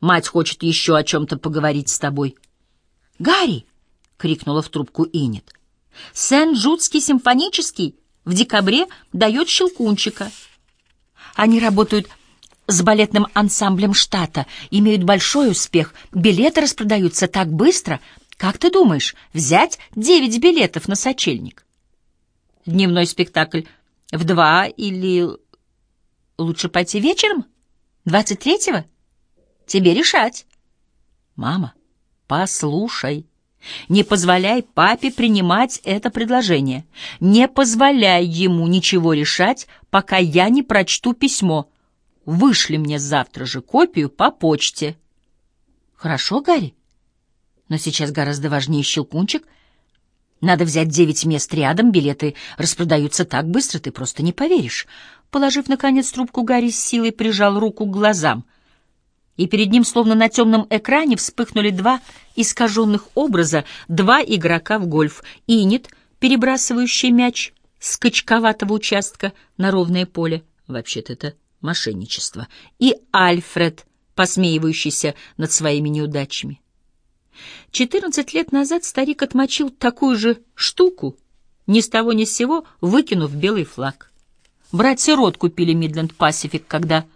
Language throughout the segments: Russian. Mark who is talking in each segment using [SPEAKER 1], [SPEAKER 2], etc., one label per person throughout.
[SPEAKER 1] Мать хочет еще о чем-то поговорить с тобой. «Гарри!» — крикнула в трубку Инет. «Сен-Джудский симфонический в декабре дает щелкунчика. Они работают с балетным ансамблем штата, имеют большой успех, билеты распродаются так быстро. Как ты думаешь, взять девять билетов на сочельник? Дневной спектакль в два или лучше пойти вечером? Двадцать третьего? Тебе решать. Мама, послушай. Не позволяй папе принимать это предложение. Не позволяй ему ничего решать, пока я не прочту письмо. Вышли мне завтра же копию по почте. Хорошо, Гарри? Но сейчас гораздо важнее щелкунчик. Надо взять девять мест рядом, билеты распродаются так быстро, ты просто не поверишь. Положив, наконец, трубку, Гарри с силой прижал руку к глазам — и перед ним, словно на темном экране, вспыхнули два искаженных образа, два игрока в гольф. Инет, перебрасывающий мяч с качковатого участка на ровное поле, вообще-то это мошенничество, и Альфред, посмеивающийся над своими неудачами. Четырнадцать лет назад старик отмочил такую же штуку, ни с того ни с сего выкинув белый флаг. Братья Рот купили Мидленд Пасифик, когда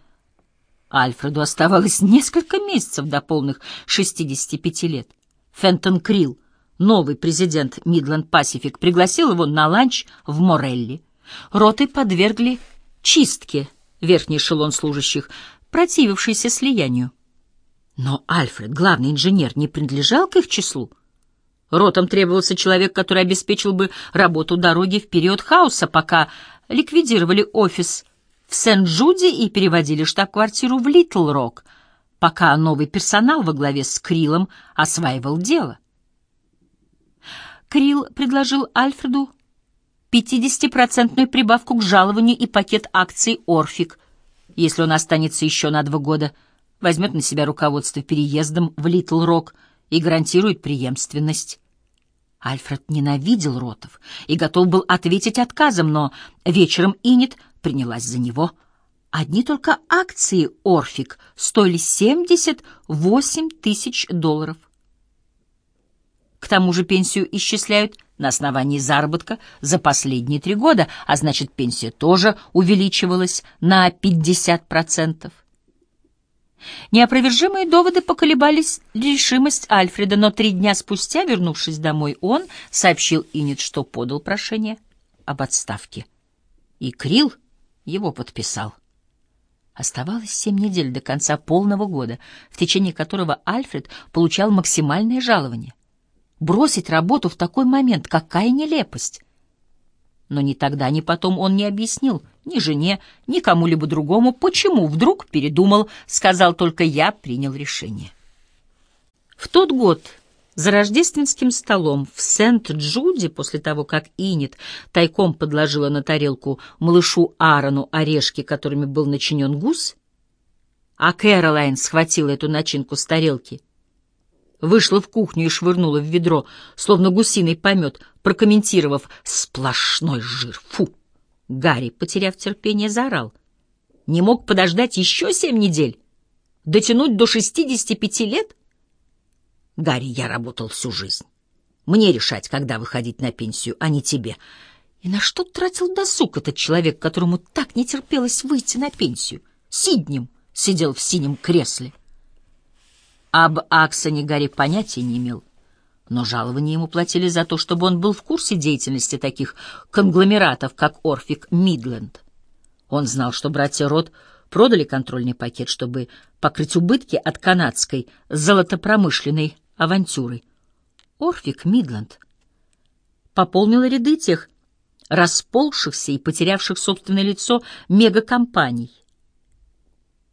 [SPEAKER 1] Альфреду оставалось несколько месяцев до полных 65 лет. Фентон Крилл, новый президент Мидленд Пасифик, пригласил его на ланч в Морелли. Роты подвергли чистке верхний эшелон служащих, противившийся слиянию. Но Альфред, главный инженер, не принадлежал к их числу. Ротам требовался человек, который обеспечил бы работу дороги в период хаоса, пока ликвидировали офис в Сент-Джуди и переводили штаб-квартиру в Литл-Рок, пока новый персонал во главе с Крилом осваивал дело. Крил предложил Альфреду 50-процентную прибавку к жалованию и пакет акций «Орфик», если он останется еще на два года, возьмет на себя руководство переездом в Литл-Рок и гарантирует преемственность. Альфред ненавидел Ротов и готов был ответить отказом, но вечером Инет принялась за него. Одни только акции «Орфик» стоили 78 тысяч долларов. К тому же пенсию исчисляют на основании заработка за последние три года, а значит, пенсия тоже увеличивалась на 50%. Неопровержимые доводы поколебались решимость Альфреда, но три дня спустя, вернувшись домой, он сообщил Инет, что подал прошение об отставке. И Крил его подписал. Оставалось семь недель до конца полного года, в течение которого Альфред получал максимальное жалование. Бросить работу в такой момент — какая нелепость! Но ни тогда, ни потом он не объяснил ни жене, ни кому-либо другому, почему вдруг передумал, сказал только «я принял решение». В тот год за рождественским столом в Сент-Джуди, после того, как Инет тайком подложила на тарелку малышу Аарону орешки, которыми был начинен гус, а Кэролайн схватила эту начинку с тарелки, вышла в кухню и швырнула в ведро, словно гусиный помет, прокомментировав «сплошной жир, фу!» Гарри, потеряв терпение, заорал. «Не мог подождать еще семь недель? Дотянуть до шестидесяти пяти лет?» Гарри, я работал всю жизнь. Мне решать, когда выходить на пенсию, а не тебе. И на что тратил досуг этот человек, которому так не терпелось выйти на пенсию? Сиднем сидел в синем кресле. Об Аксоне Гарри понятия не имел, но жалование ему платили за то, чтобы он был в курсе деятельности таких конгломератов, как Орфик Мидленд. Он знал, что братья Рот продали контрольный пакет, чтобы покрыть убытки от канадской золотопромышленной авантюрой. Орфик Мидленд пополнила ряды тех расползшихся и потерявших собственное лицо мегакомпаний,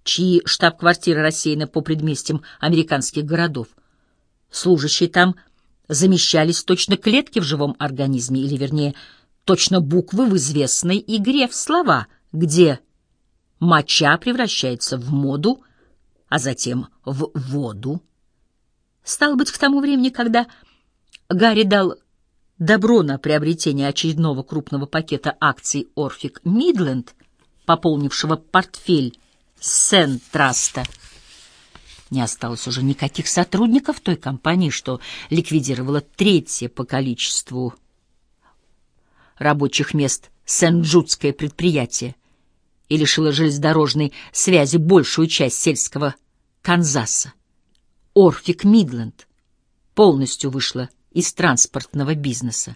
[SPEAKER 1] чьи штаб-квартиры рассеяны по предместьям американских городов. Служащие там замещались точно клетки в живом организме, или, вернее, точно буквы в известной игре в слова, где моча превращается в моду, а затем в воду. Стало быть, к тому времени, когда Гарри дал добро на приобретение очередного крупного пакета акций «Орфик Мидленд», пополнившего портфель Сен-Траста, Не осталось уже никаких сотрудников той компании, что ликвидировала третье по количеству рабочих мест Сен-Джудское предприятие и лишила железнодорожной связи большую часть сельского Канзаса. Орфик Мидленд полностью вышла из транспортного бизнеса.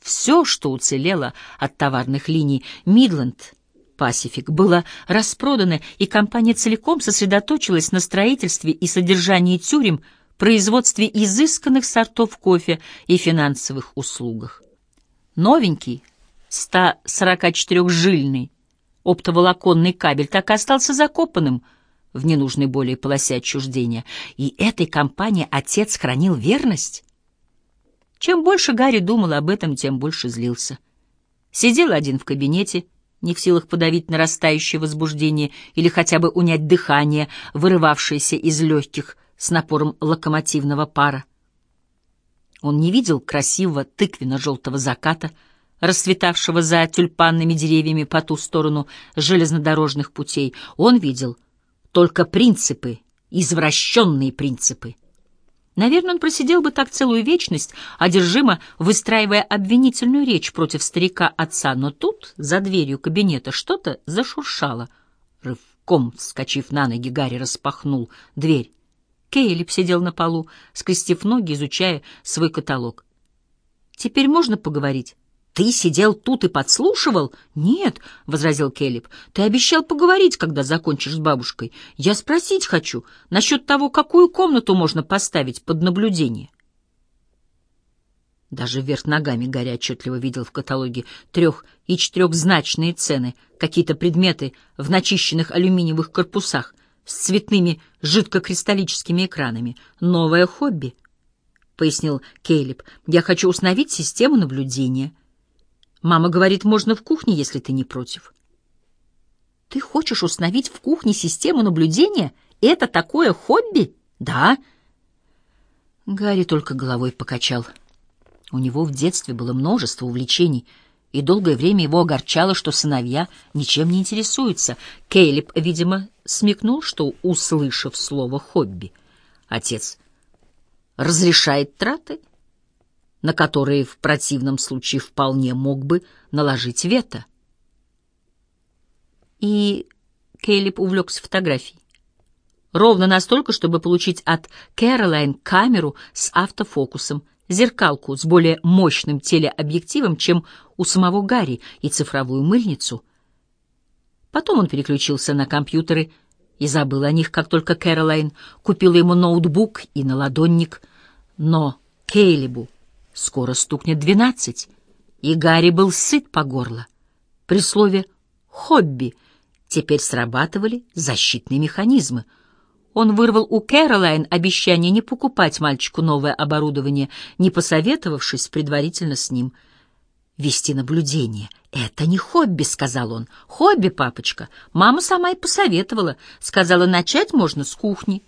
[SPEAKER 1] Все, что уцелело от товарных линий Мидленд Пасифик, было распродано, и компания целиком сосредоточилась на строительстве и содержании тюрем, производстве изысканных сортов кофе и финансовых услугах. Новенький, 144-жильный оптоволоконный кабель так и остался закопанным в ненужной более полосе отчуждения, и этой компании отец хранил верность. Чем больше Гарри думал об этом, тем больше злился. Сидел один в кабинете, не в силах подавить нарастающее возбуждение или хотя бы унять дыхание, вырывавшееся из легких с напором локомотивного пара. Он не видел красивого тыквенно-желтого заката, расцветавшего за тюльпанными деревьями по ту сторону железнодорожных путей. Он видел только принципы, извращенные принципы. Наверное, он просидел бы так целую вечность, одержимо выстраивая обвинительную речь против старика отца, но тут, за дверью кабинета, что-то зашуршало. Рывком, вскочив на ноги, Гарри распахнул дверь. Кейлип сидел на полу, скрестив ноги, изучая свой каталог. «Теперь можно поговорить?» «Ты сидел тут и подслушивал?» «Нет», — возразил Келлип, — «ты обещал поговорить, когда закончишь с бабушкой. Я спросить хочу насчет того, какую комнату можно поставить под наблюдение». Даже вверх ногами Гарри отчетливо видел в каталоге трех- и четырехзначные цены, какие-то предметы в начищенных алюминиевых корпусах с цветными жидкокристаллическими экранами. «Новое хобби», — пояснил Кейлип. «Я хочу установить систему наблюдения». Мама говорит, можно в кухне, если ты не против. Ты хочешь установить в кухне систему наблюдения? Это такое хобби? Да. Гарри только головой покачал. У него в детстве было множество увлечений, и долгое время его огорчало, что сыновья ничем не интересуются. Кейлип, видимо, смекнул, что, услышав слово «хобби», отец разрешает траты — на которые в противном случае вполне мог бы наложить вето. И Кейлип увлекся фотографией. Ровно настолько, чтобы получить от Кэролайн камеру с автофокусом, зеркалку с более мощным телеобъективом, чем у самого Гарри, и цифровую мыльницу. Потом он переключился на компьютеры и забыл о них, как только Кэролайн купила ему ноутбук и наладонник. Но Кейлибу Скоро стукнет двенадцать, и Гарри был сыт по горло. При слове «хобби» теперь срабатывали защитные механизмы. Он вырвал у Кэролайн обещание не покупать мальчику новое оборудование, не посоветовавшись предварительно с ним. «Вести наблюдение — это не хобби», — сказал он. «Хобби, папочка. Мама сама и посоветовала. Сказала, начать можно с кухни».